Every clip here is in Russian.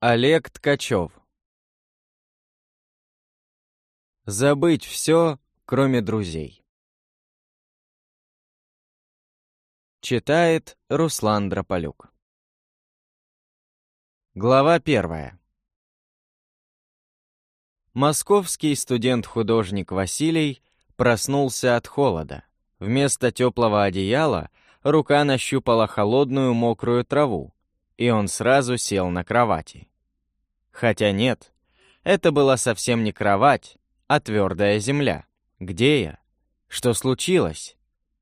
Олег Ткачев Забыть все, кроме друзей. Читает Руслан Дрополюк. Глава первая. Московский студент-художник Василий проснулся от холода. Вместо теплого одеяла рука нащупала холодную мокрую траву, и он сразу сел на кровати. Хотя нет, это была совсем не кровать, а твердая земля. Где я? Что случилось?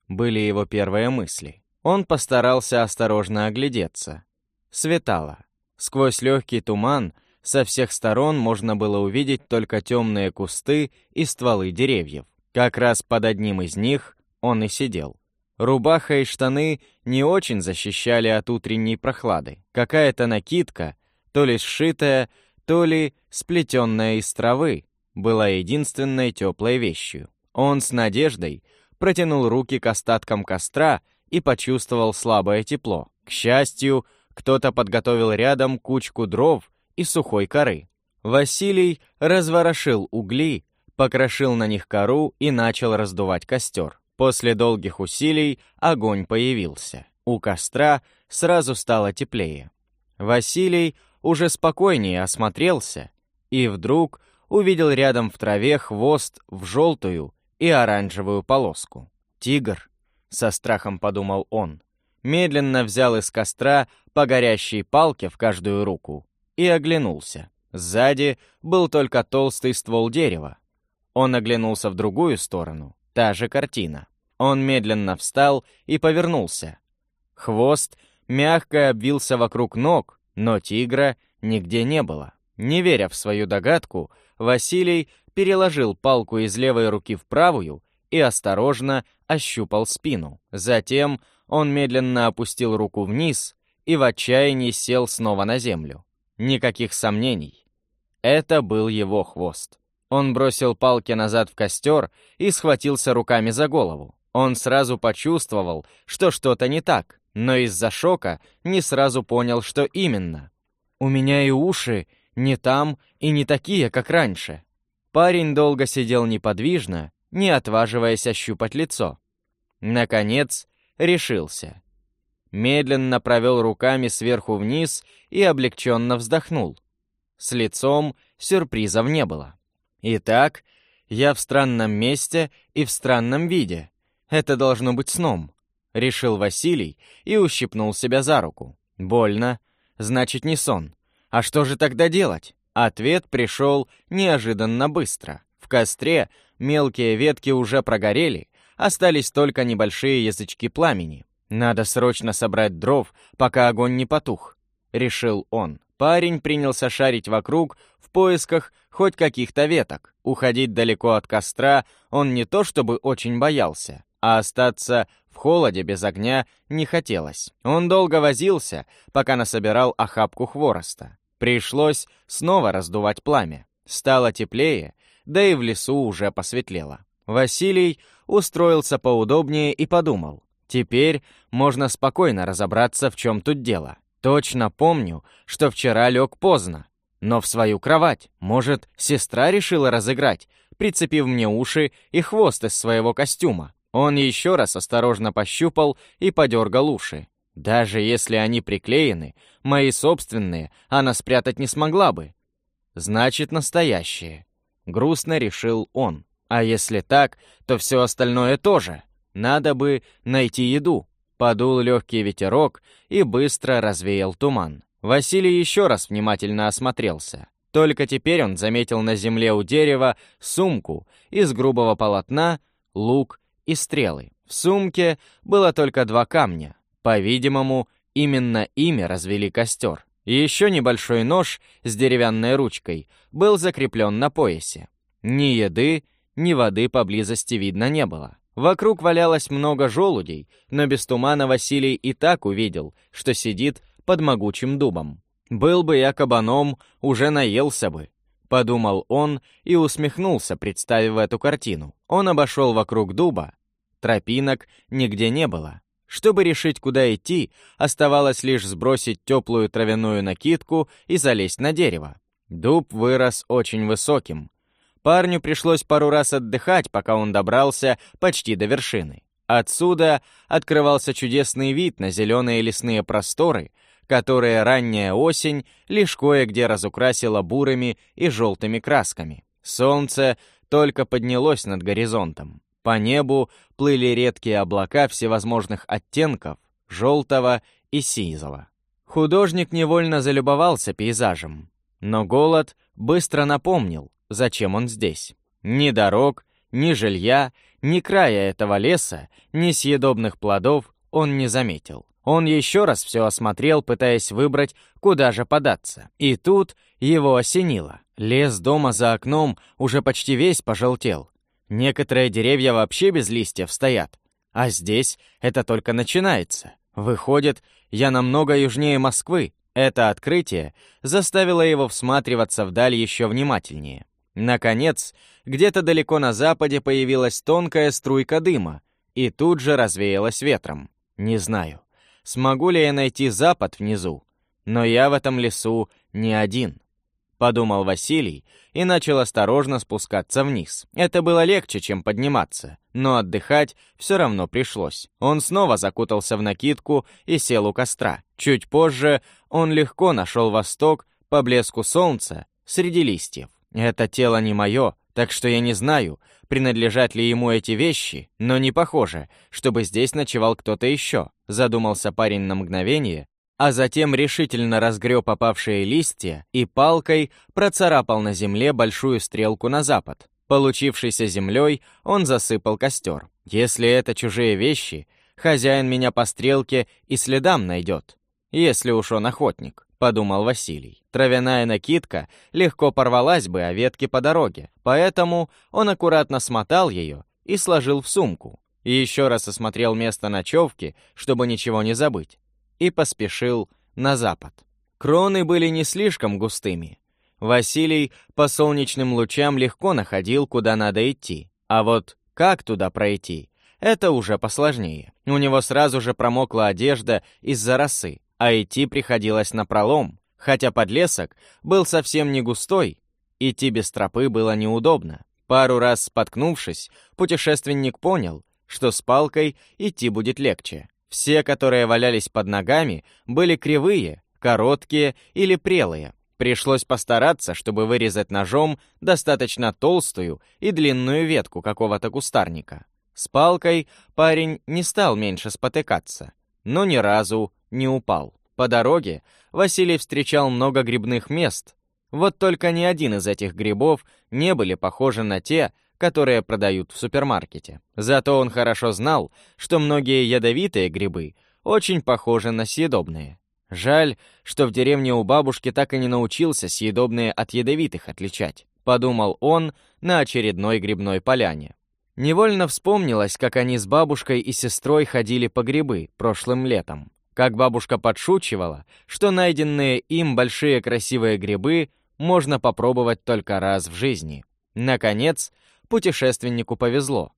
Были его первые мысли. Он постарался осторожно оглядеться. Светало. Сквозь легкий туман со всех сторон можно было увидеть только темные кусты и стволы деревьев. Как раз под одним из них он и сидел. Рубаха и штаны не очень защищали от утренней прохлады. Какая-то накидка, то ли сшитая, то ли сплетенная из травы, была единственной теплой вещью. Он с надеждой протянул руки к остаткам костра и почувствовал слабое тепло. К счастью, кто-то подготовил рядом кучку дров и сухой коры. Василий разворошил угли, покрошил на них кору и начал раздувать костер. После долгих усилий огонь появился. У костра сразу стало теплее. Василий уже спокойнее осмотрелся и вдруг увидел рядом в траве хвост в желтую и оранжевую полоску. «Тигр», — со страхом подумал он, медленно взял из костра по горящей палке в каждую руку и оглянулся. Сзади был только толстый ствол дерева. Он оглянулся в другую сторону, та же картина. Он медленно встал и повернулся. Хвост мягко обвился вокруг ног, но тигра нигде не было. Не веря в свою догадку, Василий переложил палку из левой руки в правую и осторожно ощупал спину. Затем он медленно опустил руку вниз и в отчаянии сел снова на землю. Никаких сомнений. Это был его хвост. Он бросил палки назад в костер и схватился руками за голову. Он сразу почувствовал, что что-то не так, но из-за шока не сразу понял, что именно. «У меня и уши не там и не такие, как раньше». Парень долго сидел неподвижно, не отваживаясь ощупать лицо. Наконец, решился. Медленно провел руками сверху вниз и облегченно вздохнул. С лицом сюрпризов не было. Итак, я в странном месте и в странном виде. Это должно быть сном, решил Василий и ущипнул себя за руку. Больно, значит не сон. А что же тогда делать? Ответ пришел неожиданно быстро. В костре мелкие ветки уже прогорели, остались только небольшие язычки пламени. Надо срочно собрать дров, пока огонь не потух, решил он. Парень принялся шарить вокруг в поисках хоть каких-то веток. Уходить далеко от костра он не то чтобы очень боялся, а остаться в холоде без огня не хотелось. Он долго возился, пока насобирал охапку хвороста. Пришлось снова раздувать пламя. Стало теплее, да и в лесу уже посветлело. Василий устроился поудобнее и подумал. Теперь можно спокойно разобраться, в чем тут дело. Точно помню, что вчера лег поздно, но в свою кровать. Может, сестра решила разыграть, прицепив мне уши и хвост из своего костюма. Он еще раз осторожно пощупал и подергал уши. Даже если они приклеены, мои собственные она спрятать не смогла бы. Значит, настоящие. Грустно решил он. А если так, то все остальное тоже. Надо бы найти еду. Подул легкий ветерок и быстро развеял туман. Василий еще раз внимательно осмотрелся. Только теперь он заметил на земле у дерева сумку из грубого полотна, лук и стрелы. В сумке было только два камня. По-видимому, именно ими развели костер. Еще небольшой нож с деревянной ручкой был закреплен на поясе. Ни еды, ни воды поблизости видно не было. Вокруг валялось много желудей, но без тумана Василий и так увидел, что сидит под могучим дубом. «Был бы я кабаном, уже наелся бы», — подумал он и усмехнулся, представив эту картину. Он обошел вокруг дуба. Тропинок нигде не было. Чтобы решить, куда идти, оставалось лишь сбросить теплую травяную накидку и залезть на дерево. Дуб вырос очень высоким. Парню пришлось пару раз отдыхать, пока он добрался почти до вершины. Отсюда открывался чудесный вид на зеленые лесные просторы, которые ранняя осень лишь кое-где разукрасила бурыми и желтыми красками. Солнце только поднялось над горизонтом. По небу плыли редкие облака всевозможных оттенков, желтого и сизого. Художник невольно залюбовался пейзажем, но голод быстро напомнил, зачем он здесь. Ни дорог, ни жилья, ни края этого леса, ни съедобных плодов он не заметил. Он еще раз все осмотрел, пытаясь выбрать, куда же податься. И тут его осенило. Лес дома за окном уже почти весь пожелтел. Некоторые деревья вообще без листьев стоят. А здесь это только начинается. Выходит, я намного южнее Москвы. Это открытие заставило его всматриваться вдаль еще внимательнее. Наконец, где-то далеко на западе появилась тонкая струйка дыма, и тут же развеялась ветром. Не знаю, смогу ли я найти запад внизу, но я в этом лесу не один. Подумал Василий и начал осторожно спускаться вниз. Это было легче, чем подниматься, но отдыхать все равно пришлось. Он снова закутался в накидку и сел у костра. Чуть позже он легко нашел восток по блеску солнца среди листьев. Это тело не мое, так что я не знаю, принадлежат ли ему эти вещи, но не похоже, чтобы здесь ночевал кто-то еще, задумался парень на мгновение, а затем решительно разгреб попавшие листья и палкой процарапал на земле большую стрелку на запад. Получившейся землей он засыпал костер. Если это чужие вещи, хозяин меня по стрелке и следам найдет, если уж он охотник. — подумал Василий. Травяная накидка легко порвалась бы о ветке по дороге, поэтому он аккуратно смотал ее и сложил в сумку. И еще раз осмотрел место ночевки, чтобы ничего не забыть, и поспешил на запад. Кроны были не слишком густыми. Василий по солнечным лучам легко находил, куда надо идти. А вот как туда пройти, это уже посложнее. У него сразу же промокла одежда из-за росы а идти приходилось напролом, хотя подлесок был совсем не густой, идти без тропы было неудобно. Пару раз споткнувшись, путешественник понял, что с палкой идти будет легче. Все, которые валялись под ногами, были кривые, короткие или прелые. Пришлось постараться, чтобы вырезать ножом достаточно толстую и длинную ветку какого-то кустарника. С палкой парень не стал меньше спотыкаться, но ни разу не упал. По дороге Василий встречал много грибных мест. Вот только ни один из этих грибов не были похожи на те, которые продают в супермаркете. Зато он хорошо знал, что многие ядовитые грибы очень похожи на съедобные. Жаль, что в деревне у бабушки так и не научился съедобные от ядовитых отличать, подумал он на очередной грибной поляне. Невольно вспомнилось, как они с бабушкой и сестрой ходили по грибы прошлым летом. Как бабушка подшучивала, что найденные им большие красивые грибы можно попробовать только раз в жизни. Наконец, путешественнику повезло.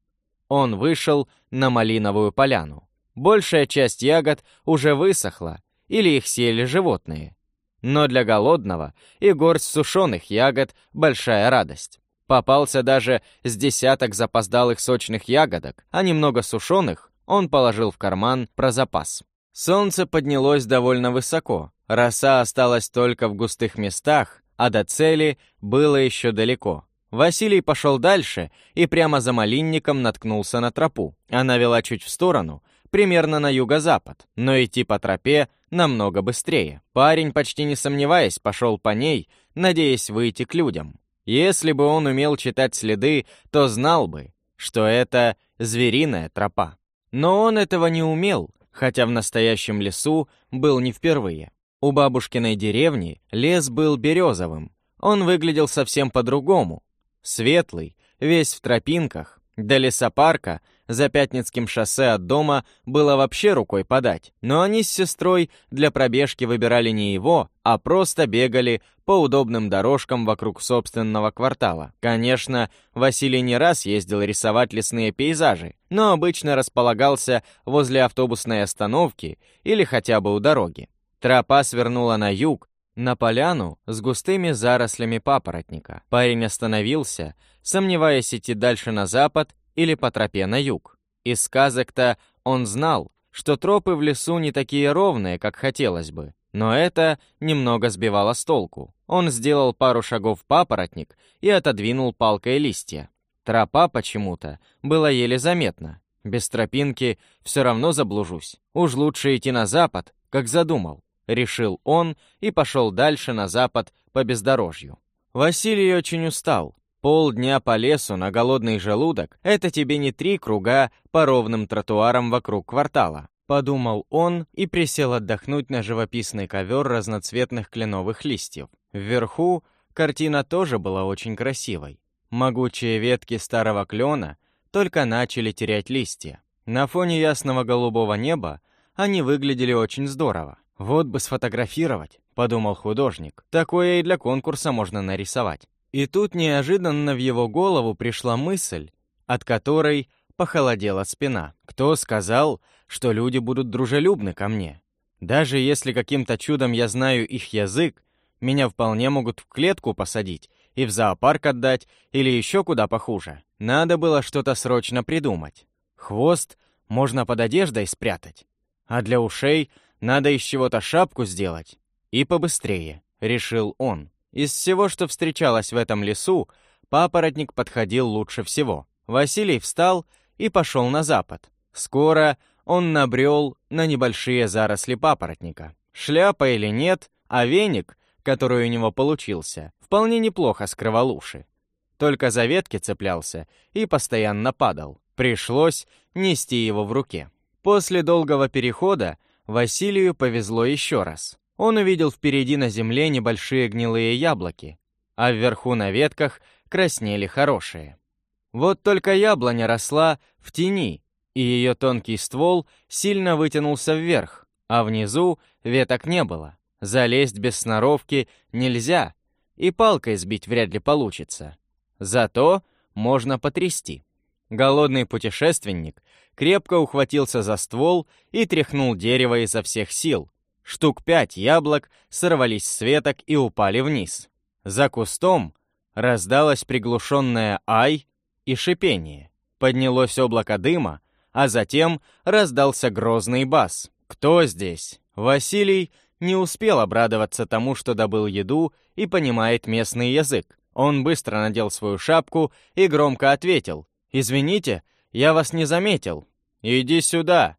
Он вышел на малиновую поляну. Большая часть ягод уже высохла, или их съели животные. Но для голодного и горсть сушеных ягод — большая радость. Попался даже с десяток запоздалых сочных ягодок, а немного сушеных он положил в карман про запас. Солнце поднялось довольно высоко, роса осталась только в густых местах, а до цели было еще далеко. Василий пошел дальше и прямо за малинником наткнулся на тропу. Она вела чуть в сторону, примерно на юго-запад, но идти по тропе намного быстрее. Парень, почти не сомневаясь, пошел по ней, надеясь выйти к людям. Если бы он умел читать следы, то знал бы, что это звериная тропа. Но он этого не умел, хотя в настоящем лесу был не впервые. У бабушкиной деревни лес был березовым. Он выглядел совсем по-другому. Светлый, весь в тропинках. До лесопарка За Пятницким шоссе от дома было вообще рукой подать, но они с сестрой для пробежки выбирали не его, а просто бегали по удобным дорожкам вокруг собственного квартала. Конечно, Василий не раз ездил рисовать лесные пейзажи, но обычно располагался возле автобусной остановки или хотя бы у дороги. Тропа свернула на юг, на поляну с густыми зарослями папоротника. Парень остановился, сомневаясь идти дальше на запад или по тропе на юг. Из сказок-то он знал, что тропы в лесу не такие ровные, как хотелось бы. Но это немного сбивало с толку. Он сделал пару шагов папоротник и отодвинул палкой листья. Тропа почему-то была еле заметна. Без тропинки все равно заблужусь. Уж лучше идти на запад, как задумал решил он и пошел дальше на запад по бездорожью. Василий очень устал. Полдня по лесу на голодный желудок — это тебе не три круга по ровным тротуарам вокруг квартала. Подумал он и присел отдохнуть на живописный ковер разноцветных кленовых листьев. Вверху картина тоже была очень красивой. Могучие ветки старого клена только начали терять листья. На фоне ясного голубого неба они выглядели очень здорово. «Вот бы сфотографировать», — подумал художник. «Такое и для конкурса можно нарисовать». И тут неожиданно в его голову пришла мысль, от которой похолодела спина. Кто сказал, что люди будут дружелюбны ко мне? Даже если каким-то чудом я знаю их язык, меня вполне могут в клетку посадить и в зоопарк отдать или еще куда похуже. Надо было что-то срочно придумать. Хвост можно под одеждой спрятать, а для ушей надо из чего-то шапку сделать. И побыстрее, решил он. Из всего, что встречалось в этом лесу, папоротник подходил лучше всего. Василий встал и пошел на запад. Скоро он набрел на небольшие заросли папоротника. Шляпа или нет, а веник, который у него получился, вполне неплохо скрывал уши. Только за ветки цеплялся и постоянно падал. Пришлось нести его в руке. После долгого перехода Василию повезло еще раз. Он увидел впереди на земле небольшие гнилые яблоки, а вверху на ветках краснели хорошие. Вот только яблоня росла в тени, и ее тонкий ствол сильно вытянулся вверх, а внизу веток не было. Залезть без сноровки нельзя, и палкой сбить вряд ли получится. Зато можно потрясти. Голодный путешественник крепко ухватился за ствол и тряхнул дерево изо всех сил. Штук пять яблок сорвались с веток и упали вниз. За кустом раздалось приглушенное «ай» и шипение. Поднялось облако дыма, а затем раздался грозный бас. «Кто здесь?» Василий не успел обрадоваться тому, что добыл еду и понимает местный язык. Он быстро надел свою шапку и громко ответил. «Извините, я вас не заметил. Иди сюда.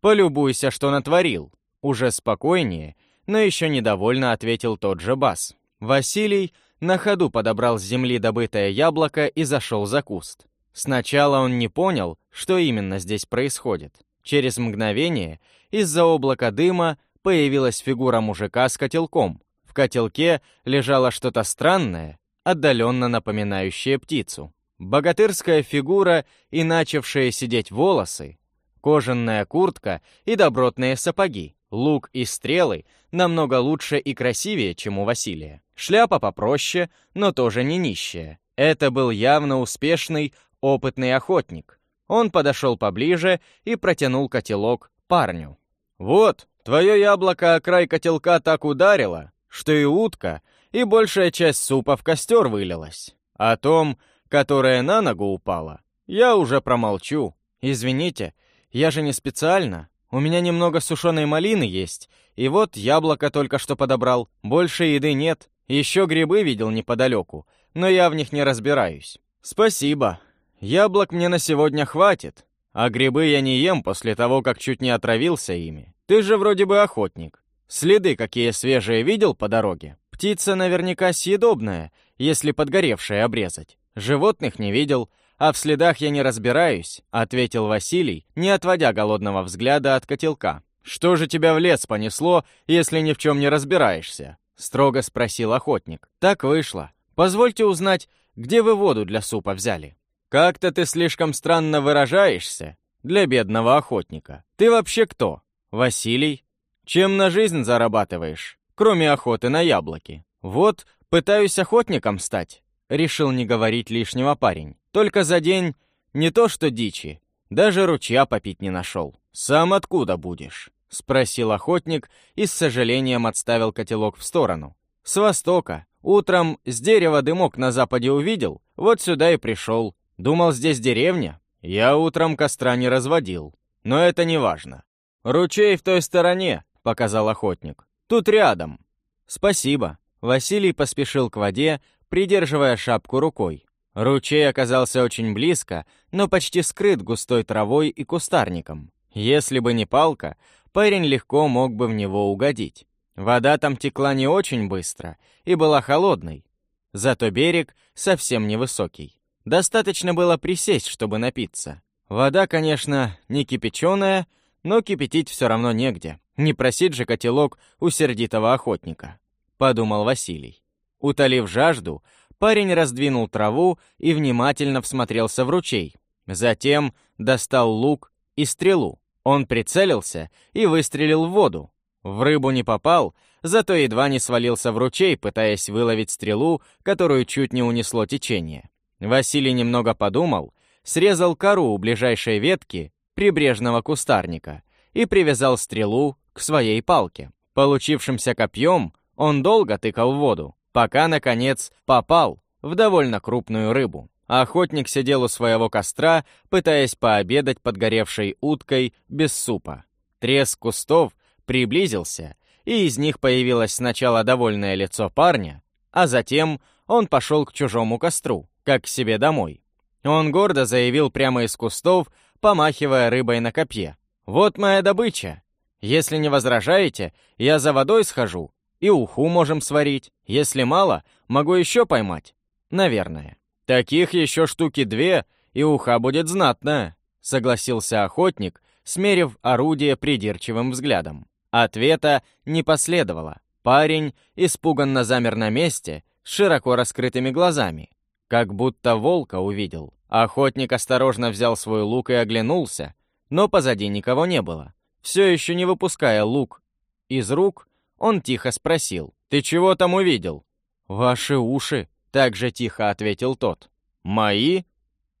Полюбуйся, что натворил. Уже спокойнее, но еще недовольно ответил тот же бас. Василий на ходу подобрал с земли добытое яблоко и зашел за куст. Сначала он не понял, что именно здесь происходит. Через мгновение из-за облака дыма появилась фигура мужика с котелком. В котелке лежало что-то странное, отдаленно напоминающее птицу. Богатырская фигура и начавшие сидеть волосы, кожаная куртка и добротные сапоги, лук и стрелы намного лучше и красивее, чем у Василия. Шляпа попроще, но тоже не нищая. Это был явно успешный, опытный охотник. Он подошел поближе и протянул котелок парню. «Вот, твое яблоко о край котелка так ударило, что и утка, и большая часть супа в костер вылилась. О том, которая на ногу упала, я уже промолчу. Извините, я же не специально. У меня немного сушеной малины есть, и вот яблоко только что подобрал. Больше еды нет. Еще грибы видел неподалеку, но я в них не разбираюсь. Спасибо. Яблок мне на сегодня хватит, а грибы я не ем после того, как чуть не отравился ими. Ты же вроде бы охотник. Следы какие свежие видел по дороге? Птица наверняка съедобная, если подгоревшая обрезать. Животных не видел, а в следах я не разбираюсь», — ответил Василий, не отводя голодного взгляда от котелка. «Что же тебя в лес понесло, если ни в чем не разбираешься?» — строго спросил охотник. «Так вышло. Позвольте узнать, где вы воду для супа взяли?» как-то ты слишком странно выражаешься для бедного охотника. Ты вообще кто? Василий? Чем на жизнь зарабатываешь, кроме охоты на яблоки? Вот, пытаюсь охотником стать. Решил не говорить лишнего парень. Только за день не то что дичи, даже ручья попить не нашел. Сам откуда будешь? Спросил охотник и с сожалением отставил котелок в сторону. С востока. Утром с дерева дымок на западе увидел, вот сюда и пришел. Думал, здесь деревня? Я утром костра не разводил. Но это не важно. «Ручей в той стороне», — показал охотник. «Тут рядом». «Спасибо». Василий поспешил к воде, придерживая шапку рукой. Ручей оказался очень близко, но почти скрыт густой травой и кустарником. Если бы не палка, парень легко мог бы в него угодить. Вода там текла не очень быстро и была холодной. Зато берег совсем невысокий. Достаточно было присесть, чтобы напиться. Вода, конечно, не кипяченая, но кипятить все равно негде. Не просить же котелок у сердитого охотника, подумал Василий. Утолив жажду, парень раздвинул траву и внимательно всмотрелся в ручей. Затем достал лук и стрелу. Он прицелился и выстрелил в воду. В рыбу не попал, зато едва не свалился в ручей, пытаясь выловить стрелу, которую чуть не унесло течение. Василий немного подумал, срезал кору у ближайшей ветки прибрежного кустарника и привязал стрелу к своей палке. Получившимся копьем он долго тыкал в воду, пока, наконец, попал в довольно крупную рыбу. Охотник сидел у своего костра, пытаясь пообедать подгоревшей уткой без супа. Треск кустов приблизился, и из них появилось сначала довольное лицо парня, а затем он пошел к чужому костру как к себе домой. Он гордо заявил прямо из кустов, помахивая рыбой на копье. «Вот моя добыча. Если не возражаете, я за водой схожу, и уху можем сварить. Если мало, могу еще поймать. Наверное. Таких еще штуки две, и уха будет знатная», — согласился охотник, смерив орудие придирчивым взглядом. Ответа не последовало. Парень испуганно замер на месте, с широко раскрытыми глазами. Как будто волка увидел. Охотник осторожно взял свой лук и оглянулся, но позади никого не было. Все еще не выпуская лук из рук, он тихо спросил, «Ты чего там увидел?» «Ваши уши», — так же тихо ответил тот. «Мои?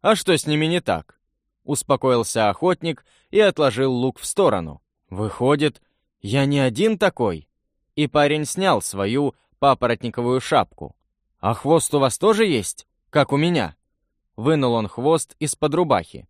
А что с ними не так?» Успокоился охотник и отложил лук в сторону. «Выходит, я не один такой?» И парень снял свою папоротниковую шапку. «А хвост у вас тоже есть?» как у меня». Вынул он хвост из-под рубахи.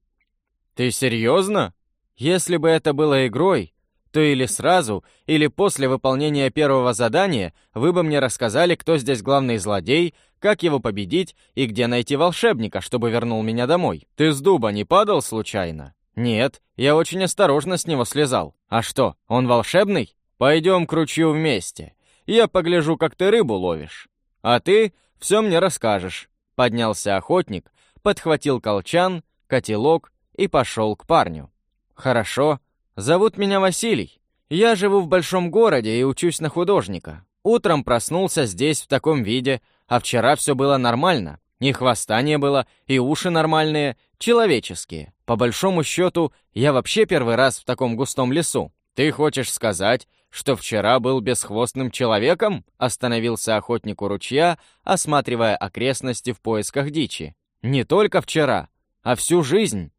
«Ты серьезно? Если бы это было игрой, то или сразу, или после выполнения первого задания вы бы мне рассказали, кто здесь главный злодей, как его победить и где найти волшебника, чтобы вернул меня домой. Ты с дуба не падал случайно? Нет, я очень осторожно с него слезал. А что, он волшебный? Пойдем к ручью вместе. Я погляжу, как ты рыбу ловишь. А ты все мне расскажешь. Поднялся охотник, подхватил колчан, котелок и пошел к парню. «Хорошо. Зовут меня Василий. Я живу в большом городе и учусь на художника. Утром проснулся здесь в таком виде, а вчера все было нормально. И хвоста не было, и уши нормальные, человеческие. По большому счету, я вообще первый раз в таком густом лесу. Ты хочешь сказать, что вчера был бесхвостным человеком?» Остановился охотник у ручья, осматривая окрестности в поисках дичи. «Не только вчера, а всю жизнь.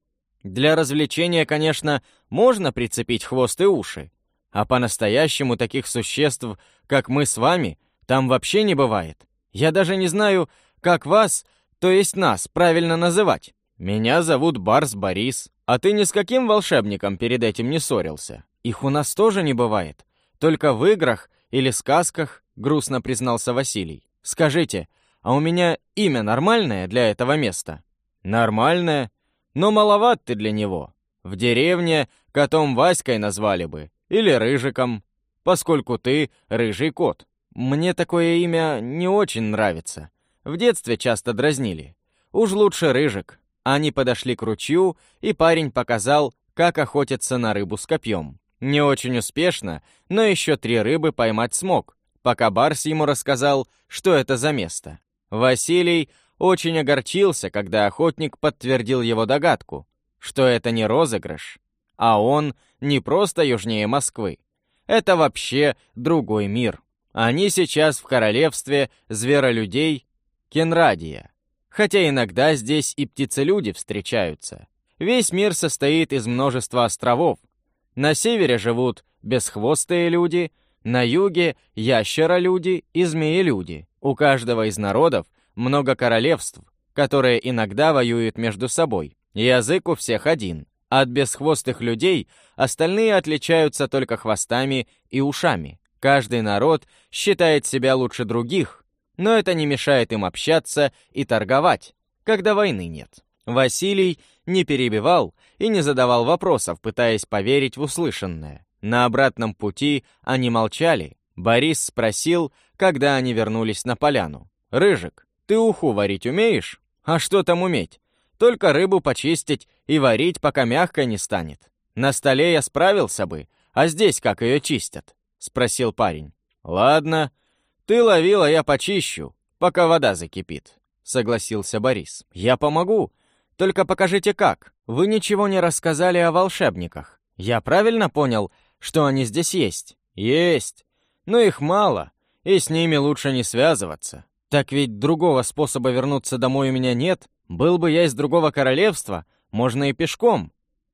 Для развлечения, конечно, можно прицепить хвост и уши, а по-настоящему таких существ, как мы с вами, там вообще не бывает. Я даже не знаю, как вас, то есть нас, правильно называть. Меня зовут Барс Борис, а ты ни с каким волшебником перед этим не ссорился. Их у нас тоже не бывает. Только в играх или сказках, грустно признался Василий. Скажите, а у меня имя нормальное для этого места? Нормальное, но маловат ты для него. В деревне котом Васькой назвали бы, или Рыжиком, поскольку ты рыжий кот. Мне такое имя не очень нравится. В детстве часто дразнили. Уж лучше Рыжик. Они подошли к ручью, и парень показал, как охотиться на рыбу с копьем. Не очень успешно, но еще три рыбы поймать смог, пока Барс ему рассказал, что это за место. Василий очень огорчился, когда охотник подтвердил его догадку, что это не розыгрыш, а он не просто южнее Москвы. Это вообще другой мир. Они сейчас в королевстве зверолюдей Кенрадия. Хотя иногда здесь и птицелюди встречаются. Весь мир состоит из множества островов. На севере живут бесхвостые люди, на юге — ящеролюди и змеелюди. У каждого из народов много королевств, которые иногда воюют между собой. Язык у всех один. От бесхвостых людей остальные отличаются только хвостами и ушами. Каждый народ считает себя лучше других, но это не мешает им общаться и торговать, когда войны нет. Василий не перебивал и не задавал вопросов, пытаясь поверить в услышанное. На обратном пути они молчали. Борис спросил, когда они вернулись на поляну. «Рыжик, ты уху варить умеешь? А что там уметь? Только рыбу почистить и варить, пока мягко не станет. На столе я справился бы, а здесь как ее чистят?» — спросил парень. «Ладно, ты ловил, а я почищу, пока вода закипит», — согласился Борис. «Я помогу, только покажите как. Вы ничего не рассказали о волшебниках. Я правильно понял, что они здесь есть?» «Есть, но их мало, и с ними лучше не связываться. Так ведь другого способа вернуться домой у меня нет. Был бы я из другого королевства, можно и пешком.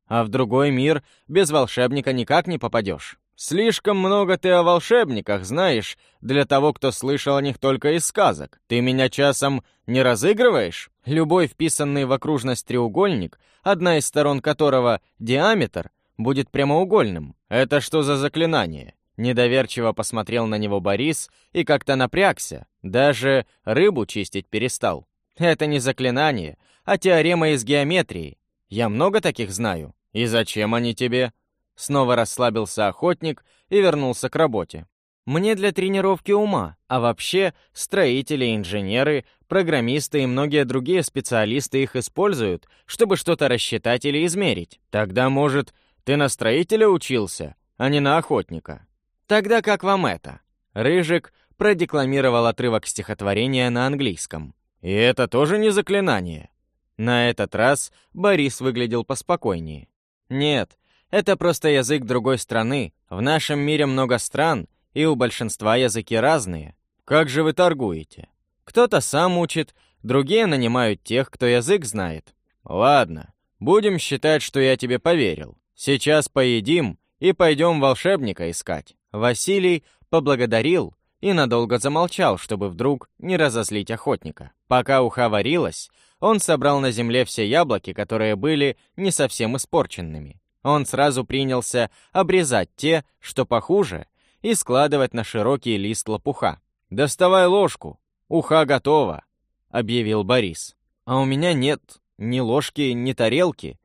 А в другой мир без волшебника никак не попадешь. Слишком много ты о волшебниках знаешь для того, кто слышал о них только из сказок. Ты меня часом не разыгрываешь? Любой вписанный в окружность треугольник, одна из сторон которого диаметр, будет прямоугольным. Это что за заклинание? Недоверчиво посмотрел на него Борис и как-то напрягся, даже рыбу чистить перестал. Это не заклинание, а теорема из геометрии. Я много таких знаю. И зачем они тебе? Снова расслабился охотник и вернулся к работе. Мне для тренировки ума, а вообще строители, инженеры, программисты и многие другие специалисты их используют, чтобы что-то рассчитать или измерить. Тогда, может, ты на строителя учился, а не на охотника? Тогда как вам это? Рыжик продекламировал отрывок стихотворения на английском. И это тоже не заклинание. На этот раз Борис выглядел поспокойнее. Нет, это просто язык другой страны. В нашем мире много стран, и у большинства языки разные. Как же вы торгуете? Кто-то сам учит, другие нанимают тех, кто язык знает. Ладно, будем считать, что я тебе поверил. Сейчас поедим и пойдем волшебника искать. Василий поблагодарил и надолго замолчал, чтобы вдруг не разозлить охотника. Пока уха варилась, он собрал на земле все яблоки, которые были не совсем испорченными. Он сразу принялся обрезать те, что похуже, и складывать на широкий лист лопуха. «Доставай ложку, уха готова», — объявил Борис. «А у меня нет ни ложки, ни тарелки.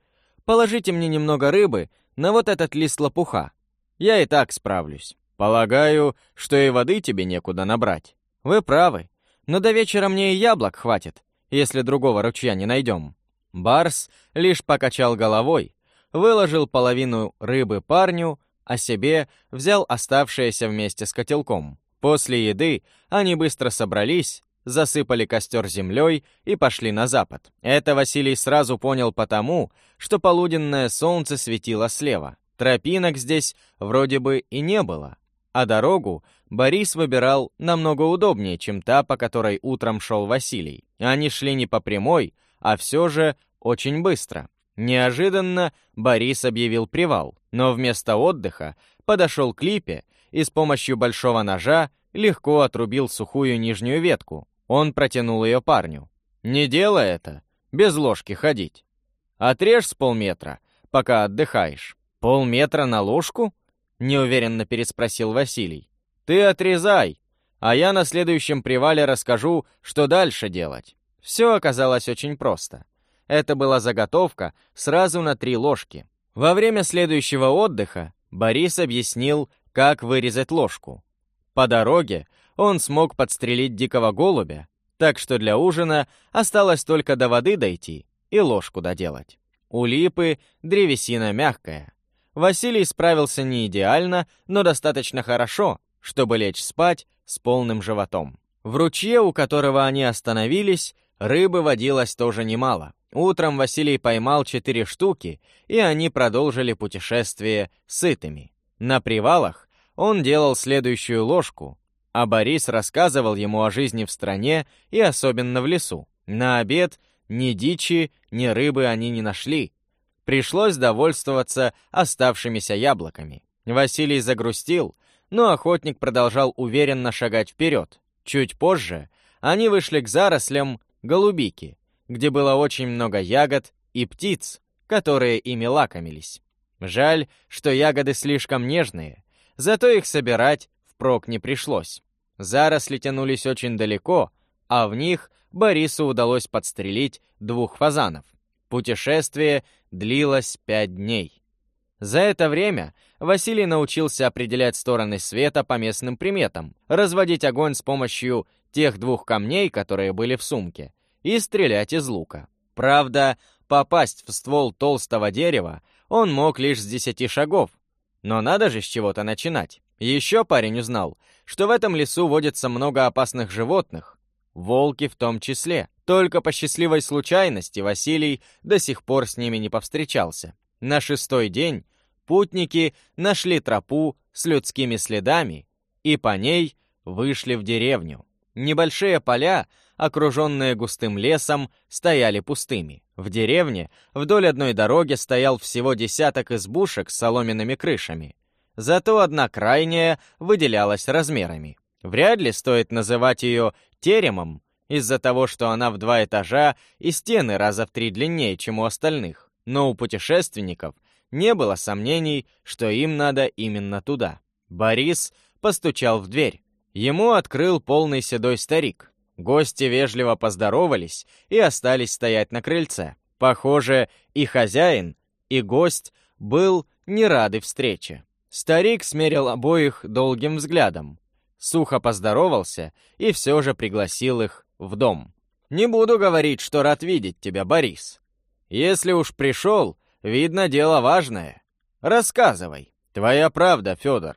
Положите мне немного рыбы на вот этот лист лопуха. Я и так справлюсь. Полагаю, что и воды тебе некуда набрать. Вы правы, но до вечера мне и яблок хватит, если другого ручья не найдем». Барс лишь покачал головой, выложил половину рыбы парню, а себе взял оставшееся вместе с котелком. После еды они быстро собрались, засыпали костер землей и пошли на запад. Это Василий сразу понял потому, что полуденное солнце светило слева. Тропинок здесь вроде бы и не было, а дорогу Борис выбирал намного удобнее, чем та, по которой утром шел Василий. Они шли не по прямой, а все же очень быстро. Неожиданно Борис объявил привал, но вместо отдыха подошел к липе и с помощью большого ножа легко отрубил сухую нижнюю ветку. Он протянул ее парню. «Не делай это, без ложки ходить. Отрежь с полметра, пока отдыхаешь». «Полметра на ложку?» — неуверенно переспросил Василий. «Ты отрезай, а я на следующем привале расскажу, что дальше делать». Все оказалось очень просто. Это была заготовка сразу на три ложки. Во время следующего отдыха Борис объяснил, как вырезать ложку. По дороге он смог подстрелить дикого голубя, так что для ужина осталось только до воды дойти и ложку доделать. У липы древесина мягкая. Василий справился не идеально, но достаточно хорошо, чтобы лечь спать с полным животом. В ручье, у которого они остановились, Рыбы водилось тоже немало. Утром Василий поймал четыре штуки, и они продолжили путешествие сытыми. На привалах он делал следующую ложку, а Борис рассказывал ему о жизни в стране и особенно в лесу. На обед ни дичи, ни рыбы они не нашли. Пришлось довольствоваться оставшимися яблоками. Василий загрустил, но охотник продолжал уверенно шагать вперед. Чуть позже они вышли к зарослям голубики, где было очень много ягод и птиц, которые ими лакомились. Жаль, что ягоды слишком нежные, зато их собирать впрок не пришлось. Заросли тянулись очень далеко, а в них Борису удалось подстрелить двух фазанов. Путешествие длилось пять дней. За это время Василий научился определять стороны света по местным приметам, разводить огонь с помощью тех двух камней, которые были в сумке, и стрелять из лука. Правда, попасть в ствол толстого дерева он мог лишь с десяти шагов. Но надо же с чего-то начинать. Еще парень узнал, что в этом лесу водится много опасных животных, волки в том числе. Только по счастливой случайности Василий до сих пор с ними не повстречался. На шестой день путники нашли тропу с людскими следами и по ней вышли в деревню. Небольшие поля, окруженные густым лесом, стояли пустыми. В деревне вдоль одной дороги стоял всего десяток избушек с соломенными крышами. Зато одна крайняя выделялась размерами. Вряд ли стоит называть ее теремом, из-за того, что она в два этажа и стены раза в три длиннее, чем у остальных. Но у путешественников не было сомнений, что им надо именно туда. Борис постучал в дверь. Ему открыл полный седой старик. Гости вежливо поздоровались и остались стоять на крыльце. Похоже, и хозяин, и гость был не рады встрече. Старик смерил обоих долгим взглядом, сухо поздоровался и все же пригласил их в дом. «Не буду говорить, что рад видеть тебя, Борис. Если уж пришел, видно, дело важное. Рассказывай. Твоя правда, Федор.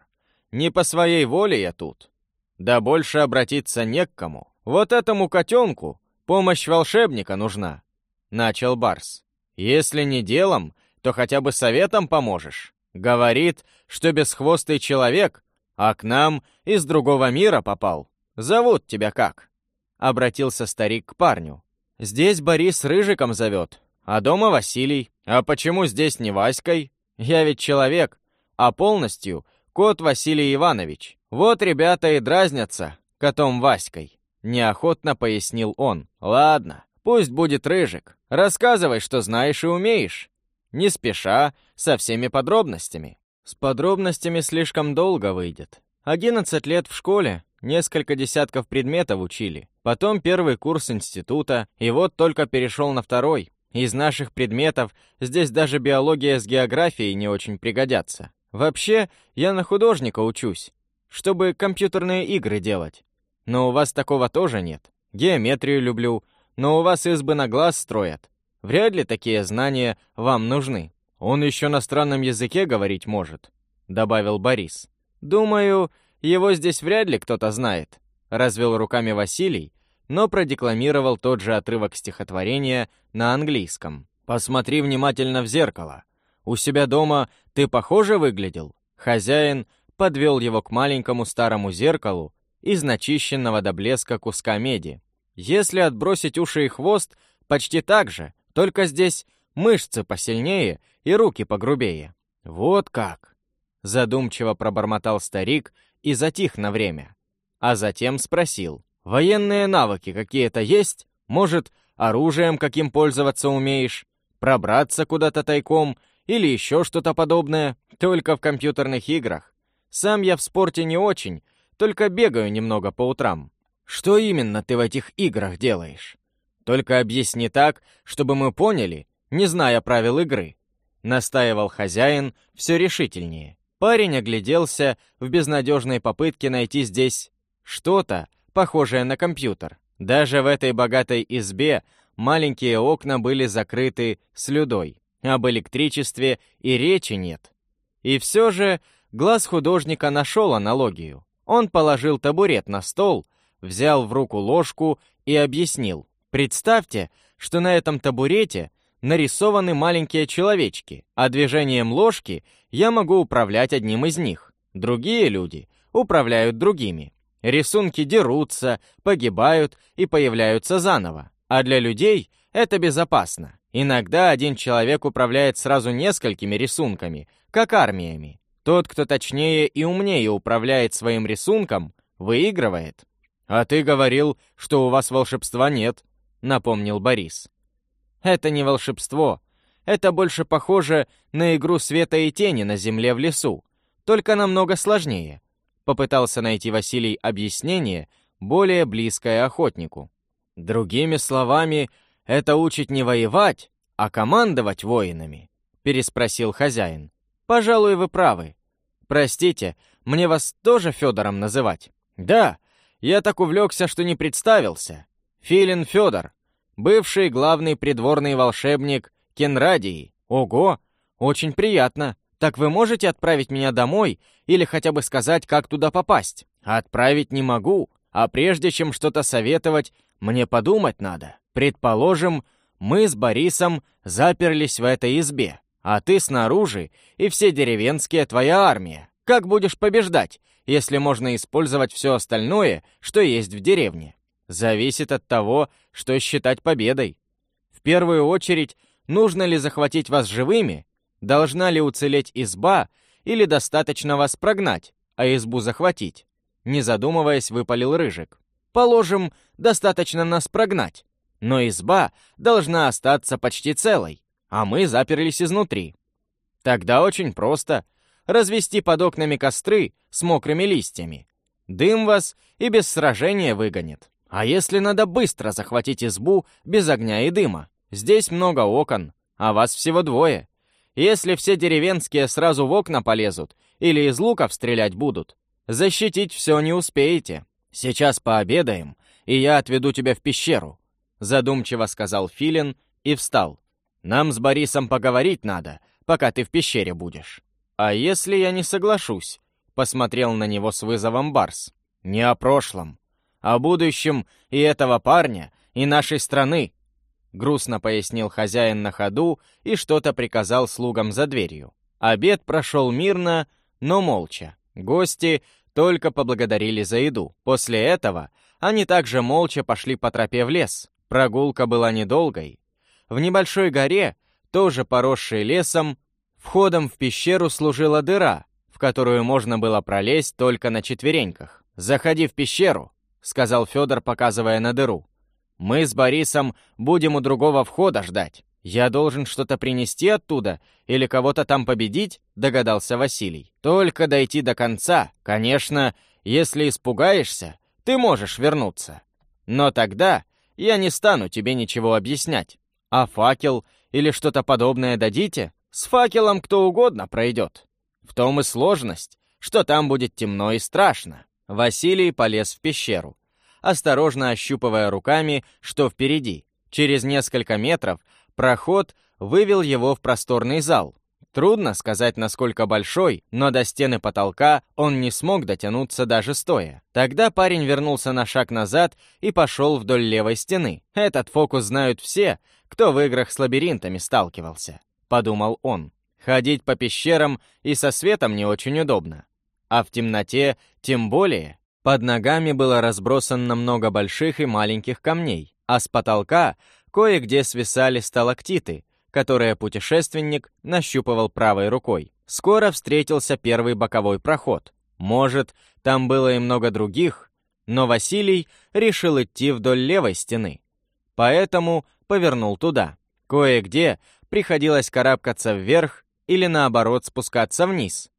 Не по своей воле я тут. Да больше обратиться не к кому. Вот этому котенку помощь волшебника нужна», — начал Барс. «Если не делом, то хотя бы советом поможешь. Говорит, что бесхвостый человек, а к нам из другого мира попал. Зовут тебя как?» Обратился старик к парню. «Здесь Борис Рыжиком зовет, а дома Василий. А почему здесь не Васькой? Я ведь человек, а полностью кот Василий Иванович. Вот ребята и дразнятся котом Васькой». Неохотно пояснил он. «Ладно, пусть будет Рыжик. Рассказывай, что знаешь и умеешь не спеша, со всеми подробностями. С подробностями слишком долго выйдет. 11 лет в школе, несколько десятков предметов учили. Потом первый курс института, и вот только перешел на второй. Из наших предметов здесь даже биология с географией не очень пригодятся. Вообще, я на художника учусь, чтобы компьютерные игры делать. Но у вас такого тоже нет. Геометрию люблю, но у вас избы на глаз строят. Вряд ли такие знания вам нужны. Он еще на странном языке говорить может», — добавил Борис. «Думаю, его здесь вряд ли кто-то знает», — развел руками Василий, но продекламировал тот же отрывок стихотворения на английском. «Посмотри внимательно в зеркало. У себя дома ты похоже выглядел?» Хозяин подвел его к маленькому старому зеркалу из начищенного до блеска куска меди. Если отбросить уши и хвост, почти так же, только здесь мышцы посильнее и руки погрубее. Вот как! Задумчиво пробормотал старик и затих на время. А затем спросил. Военные навыки какие-то есть? Может, оружием каким пользоваться умеешь? Пробраться куда-то тайком или еще что-то подобное? Только в компьютерных играх. Сам я в спорте не очень, только бегаю немного по утрам. Что именно ты в этих играх делаешь? Только объясни так, чтобы мы поняли, не зная правил игры. Настаивал хозяин все решительнее. Парень огляделся в безнадежной попытке найти здесь что-то, похожее на компьютер. Даже в этой богатой избе маленькие окна были закрыты слюдой. Об электричестве и речи нет. И все же глаз художника нашел аналогию. Он положил табурет на стол, взял в руку ложку и объяснил. Представьте, что на этом табурете нарисованы маленькие человечки, а движением ложки я могу управлять одним из них. Другие люди управляют другими. Рисунки дерутся, погибают и появляются заново. А для людей это безопасно. Иногда один человек управляет сразу несколькими рисунками, как армиями. Тот, кто точнее и умнее управляет своим рисунком, выигрывает. «А ты говорил, что у вас волшебства нет», — напомнил Борис. «Это не волшебство. Это больше похоже на игру света и тени на земле в лесу, только намного сложнее», — попытался найти Василий объяснение, более близкое охотнику. «Другими словами, это учит не воевать, а командовать воинами», — переспросил хозяин. «Пожалуй, вы правы. Простите, мне вас тоже Федором называть?» «Да, я так увлекся, что не представился. Филин Федор, бывший главный придворный волшебник Кенрадии. Ого, очень приятно. Так вы можете отправить меня домой или хотя бы сказать, как туда попасть? Отправить не могу, а прежде чем что-то советовать, мне подумать надо. Предположим, мы с Борисом заперлись в этой избе, а ты снаружи, и все деревенские твоя армия. Как будешь побеждать, если можно использовать все остальное, что есть в деревне? Зависит от того, что считать победой. В первую очередь, нужно ли захватить вас живыми, должна ли уцелеть изба, или достаточно вас прогнать, а избу захватить. Не задумываясь, выпалил Рыжик. Положим, достаточно нас прогнать. Но изба должна остаться почти целой, а мы заперлись изнутри. Тогда очень просто. Развести под окнами костры с мокрыми листьями. Дым вас и без сражения выгонит. А если надо быстро захватить избу без огня и дыма? Здесь много окон, а вас всего двое. Если все деревенские сразу в окна полезут или из луков стрелять будут, защитить все не успеете. «Сейчас пообедаем, и я отведу тебя в пещеру», — задумчиво сказал Филин и встал. «Нам с Борисом поговорить надо, пока ты в пещере будешь». «А если я не соглашусь?» — посмотрел на него с вызовом Барс. «Не о прошлом, о будущем и этого парня, и нашей страны», — грустно пояснил хозяин на ходу и что-то приказал слугам за дверью. Обед прошел мирно, но молча. Гости только поблагодарили за еду. После этого они также молча пошли по тропе в лес. Прогулка была недолгой. В небольшой горе, тоже поросшей лесом, входом в пещеру служила дыра, в которую можно было пролезть только на четвереньках. «Заходи в пещеру», — сказал Федор, показывая на дыру. «Мы с Борисом будем у другого входа ждать». «Я должен что-то принести оттуда или кого-то там победить?» — догадался Василий. «Только дойти до конца. Конечно, если испугаешься, ты можешь вернуться. Но тогда я не стану тебе ничего объяснять. А факел или что-то подобное дадите? С факелом кто угодно пройдет. В том и сложность, что там будет темно и страшно». Василий полез в пещеру, осторожно ощупывая руками, что впереди. Через несколько метров Проход вывел его в просторный зал. Трудно сказать, насколько большой, но до стены потолка он не смог дотянуться даже стоя. Тогда парень вернулся на шаг назад и пошел вдоль левой стены. Этот фокус знают все, кто в играх с лабиринтами сталкивался, подумал он. Ходить по пещерам и со светом не очень удобно. А в темноте тем более. Под ногами было разбросано много больших и маленьких камней, а с потолка Кое-где свисали сталактиты, которые путешественник нащупывал правой рукой. Скоро встретился первый боковой проход. Может, там было и много других, но Василий решил идти вдоль левой стены. Поэтому повернул туда. Кое-где приходилось карабкаться вверх или наоборот спускаться вниз.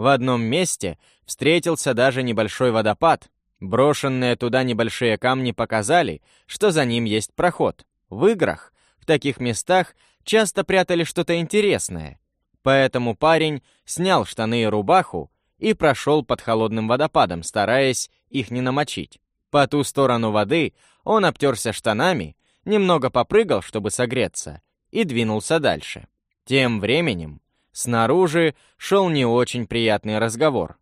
В одном месте встретился даже небольшой водопад. Брошенные туда небольшие камни показали, что за ним есть проход. В играх в таких местах часто прятали что-то интересное, поэтому парень снял штаны и рубаху и прошел под холодным водопадом, стараясь их не намочить. По ту сторону воды он обтерся штанами, немного попрыгал, чтобы согреться, и двинулся дальше. Тем временем снаружи шел не очень приятный разговор.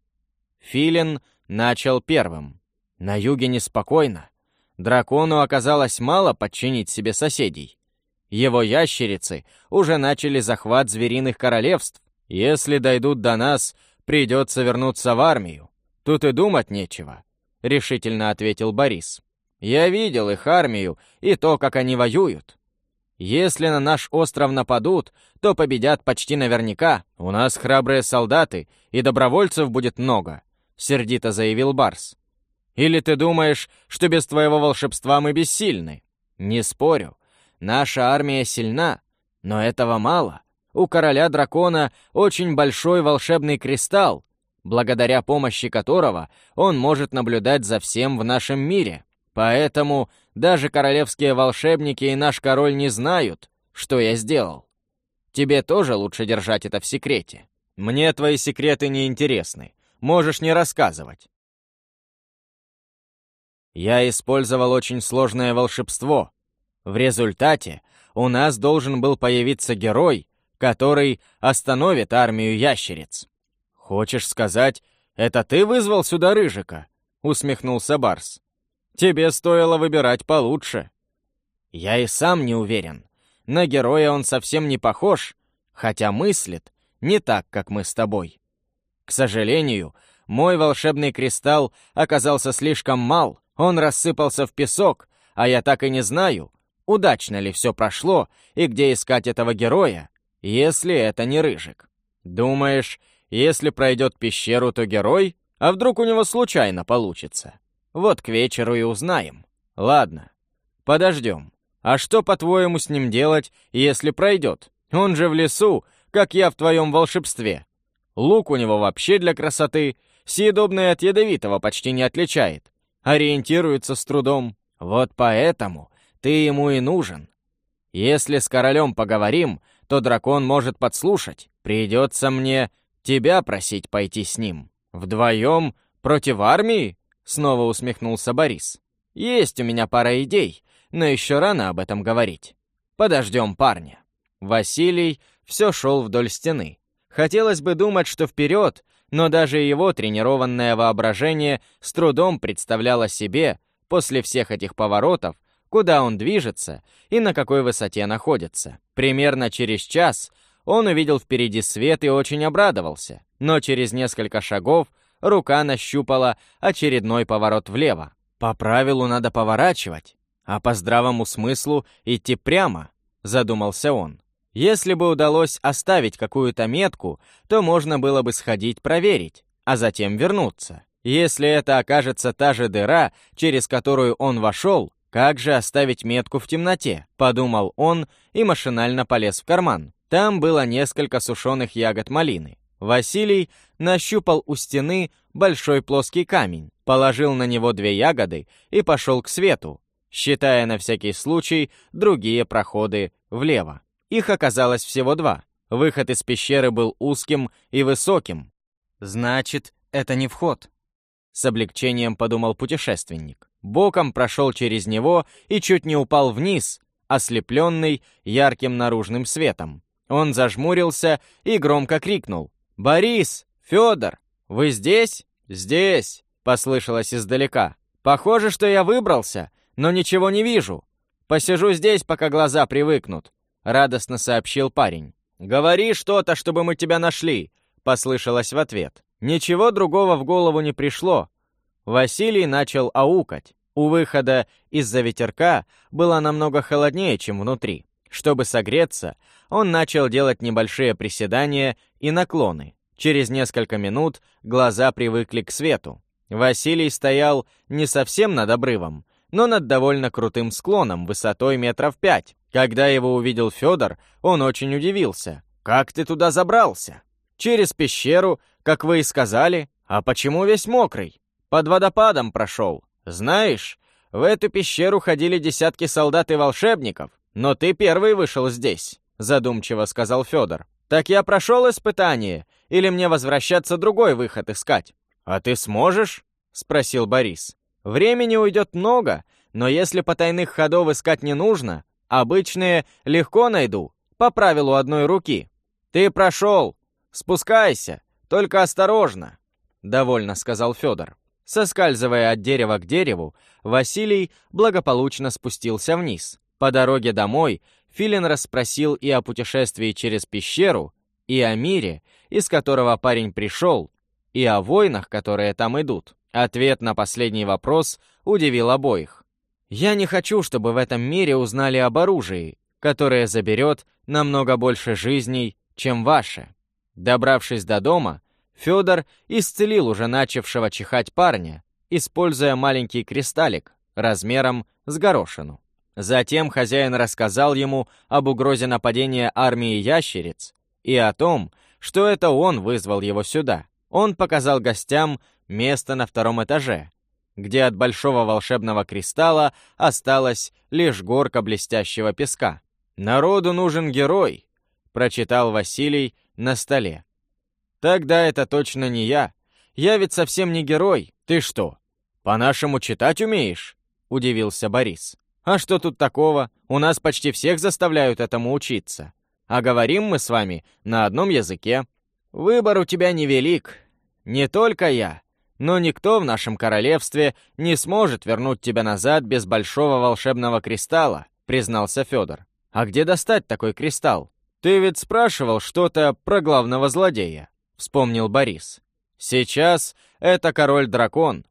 Филин начал первым. «На юге неспокойно. Дракону оказалось мало подчинить себе соседей. Его ящерицы уже начали захват звериных королевств. Если дойдут до нас, придется вернуться в армию. Тут и думать нечего», — решительно ответил Борис. «Я видел их армию и то, как они воюют. Если на наш остров нападут, то победят почти наверняка. У нас храбрые солдаты, и добровольцев будет много», — сердито заявил Барс. «Или ты думаешь, что без твоего волшебства мы бессильны?» «Не спорю. Наша армия сильна, но этого мало. У короля дракона очень большой волшебный кристалл, благодаря помощи которого он может наблюдать за всем в нашем мире. Поэтому даже королевские волшебники и наш король не знают, что я сделал. Тебе тоже лучше держать это в секрете. Мне твои секреты не интересны. Можешь не рассказывать. Я использовал очень сложное волшебство. В результате у нас должен был появиться герой, который остановит армию ящериц. Хочешь сказать, это ты вызвал сюда Рыжика? Усмехнулся Барс. Тебе стоило выбирать получше. Я и сам не уверен. На героя он совсем не похож, хотя мыслит не так, как мы с тобой. К сожалению, мой волшебный кристалл оказался слишком мал, он рассыпался в песок, а я так и не знаю, удачно ли все прошло и где искать этого героя, если это не Рыжик. Думаешь, если пройдет пещеру, то герой? А вдруг у него случайно получится? Вот к вечеру и узнаем. Ладно, подождем. А что, по-твоему, с ним делать, если пройдет? Он же в лесу, как я в твоем волшебстве. Лук у него вообще для красоты, съедобное от ядовитого почти не отличает. Ориентируется с трудом. Вот поэтому ты ему и нужен. Если с королем поговорим, то дракон может подслушать. Придется мне тебя просить пойти с ним. Вдвоем против армии? Снова усмехнулся Борис. «Есть у меня пара идей, но еще рано об этом говорить. Подождем парня». Василий все шел вдоль стены. Хотелось бы думать, что вперед, но даже его тренированное воображение с трудом представляло себе, после всех этих поворотов, куда он движется и на какой высоте находится. Примерно через час он увидел впереди свет и очень обрадовался, но через несколько шагов рука нащупала очередной поворот влево. По правилу надо поворачивать, а по здравому смыслу идти прямо, задумался он. Если бы удалось оставить какую-то метку, то можно было бы сходить проверить, а затем вернуться. Если это окажется та же дыра, через которую он вошел, как же оставить метку в темноте? Подумал он и машинально полез в карман. Там было несколько сушеных ягод малины. Василий нащупал у стены большой плоский камень, положил на него две ягоды и пошел к свету, считая на всякий случай другие проходы влево. Их оказалось всего два. Выход из пещеры был узким и высоким. Значит, это не вход. С облегчением подумал путешественник. Боком прошел через него и чуть не упал вниз, ослепленный ярким наружным светом. Он зажмурился и громко крикнул. «Борис! Федор! Вы здесь?» «Здесь!» — послышалось издалека. «Похоже, что я выбрался, но ничего не вижу. Посижу здесь, пока глаза привыкнут», — радостно сообщил парень. «Говори что-то, чтобы мы тебя нашли», — послышалось в ответ. Ничего другого в голову не пришло. Василий начал аукать. У выхода из-за ветерка было намного холоднее, чем внутри. Чтобы согреться, он начал делать небольшие приседания и наклоны. Через несколько минут глаза привыкли к свету. Василий стоял не совсем над обрывом, но над довольно крутым склоном высотой метров пять. Когда его увидел Федор, он очень удивился. «Как ты туда забрался?» «Через пещеру, как вы и сказали. А почему весь мокрый?» «Под водопадом прошел. Знаешь, в эту пещеру ходили десятки солдат и волшебников, но ты первый вышел здесь», — задумчиво сказал Федор. «Так я прошел испытание, или мне возвращаться другой выход искать?» «А ты сможешь?» — спросил Борис. «Времени уйдет много, но если потайных ходов искать не нужно, обычные легко найду, по правилу одной руки. Ты прошел! Спускайся, только осторожно!» — довольно сказал Федор. Соскальзывая от дерева к дереву, Василий благополучно спустился вниз. По дороге домой Филин расспросил и о путешествии через пещеру, и о мире, из которого парень пришел, и о войнах, которые там идут. Ответ на последний вопрос удивил обоих. «Я не хочу, чтобы в этом мире узнали об оружии, которое заберет намного больше жизней, чем ваше». Добравшись до дома, Федор исцелил уже начавшего чихать парня, используя маленький кристаллик размером с горошину. Затем хозяин рассказал ему об угрозе нападения армии ящериц и о том, что это он вызвал его сюда. Он показал гостям место на втором этаже, где от большого волшебного кристалла осталась лишь горка блестящего песка. «Народу нужен герой», — прочитал Василий на столе. «Тогда это точно не я. Я ведь совсем не герой. Ты что, по-нашему читать умеешь?» — удивился Борис. «А что тут такого? У нас почти всех заставляют этому учиться. А говорим мы с вами на одном языке. Выбор у тебя невелик. Не только я, но никто в нашем королевстве не сможет вернуть тебя назад без большого волшебного кристалла», — признался Федор. «А где достать такой кристалл? Ты ведь спрашивал что-то про главного злодея», — вспомнил Борис. «Сейчас это король-дракон.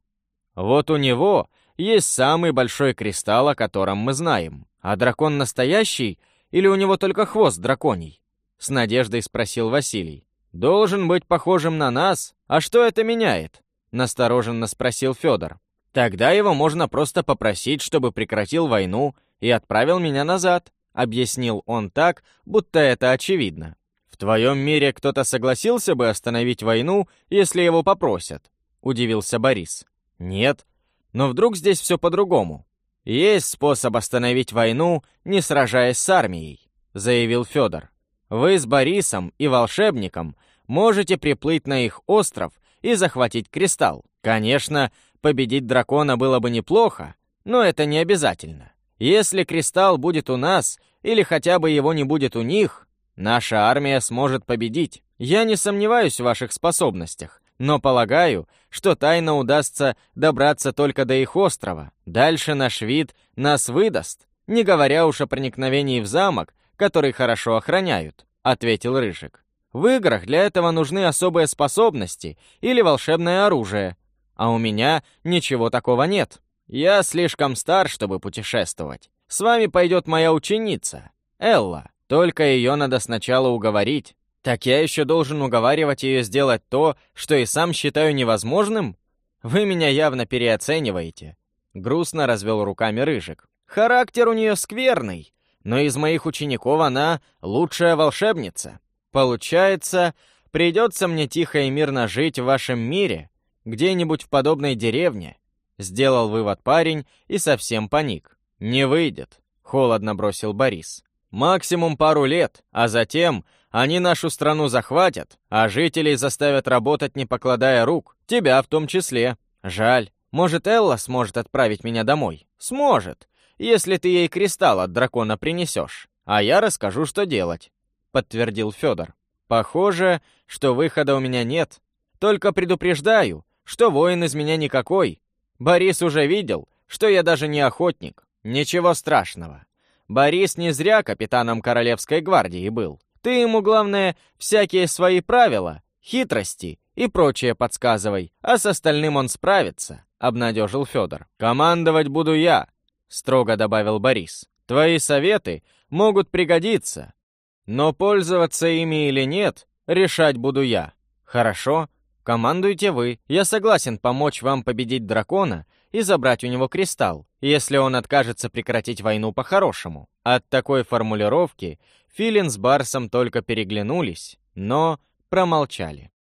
Вот у него есть самый большой кристалл, о котором мы знаем. А дракон настоящий или у него только хвост драконий?» С надеждой спросил Василий. «Должен быть похожим на нас. А что это меняет?» Настороженно спросил Федор. «Тогда его можно просто попросить, чтобы прекратил войну и отправил меня назад», объяснил он так, будто это очевидно. «В твоем мире кто-то согласился бы остановить войну, если его попросят?» Удивился Борис. «Нет. Но вдруг здесь все по-другому?» «Есть способ остановить войну, не сражаясь с армией», заявил Федор. «Вы с Борисом и волшебником можете приплыть на их остров и захватить кристалл. Конечно, победить дракона было бы неплохо, но это не обязательно. Если кристалл будет у нас, или хотя бы его не будет у них, наша армия сможет победить. Я не сомневаюсь в ваших способностях, но полагаю, что тайно удастся добраться только до их острова. Дальше наш вид нас выдаст, не говоря уж о проникновении в замок, который хорошо охраняют», — ответил Рыжик. «В играх для этого нужны особые способности или волшебное оружие, а у меня ничего такого нет». «Я слишком стар, чтобы путешествовать. С вами пойдет моя ученица, Элла. Только ее надо сначала уговорить. Так я еще должен уговаривать ее сделать то, что и сам считаю невозможным? Вы меня явно переоцениваете». Грустно развел руками Рыжик. «Характер у нее скверный, но из моих учеников она лучшая волшебница. Получается, придется мне тихо и мирно жить в вашем мире, где-нибудь в подобной деревне, Сделал вывод парень и совсем паник. «Не выйдет», — холодно бросил Борис. «Максимум пару лет, а затем они нашу страну захватят, а жителей заставят работать, не покладая рук, тебя в том числе. Жаль. Может, Элла сможет отправить меня домой? Сможет, если ты ей кристалл от дракона принесешь. А я расскажу, что делать», — подтвердил Федор. «Похоже, что выхода у меня нет. Только предупреждаю, что воин из меня никакой, Борис уже видел, что я даже не охотник. Ничего страшного. Борис не зря капитаном Королевской гвардии был. Ты ему, главное, всякие свои правила, хитрости и прочее подсказывай, а с остальным он справится», — обнадежил Федор. «Командовать буду я», — строго добавил Борис. «Твои советы могут пригодиться, но пользоваться ими или нет, решать буду я. Хорошо?» Командуйте вы. Я согласен помочь вам победить дракона и забрать у него кристалл, если он откажется прекратить войну по-хорошему. От такой формулировки Филин с Барсом только переглянулись, но промолчали.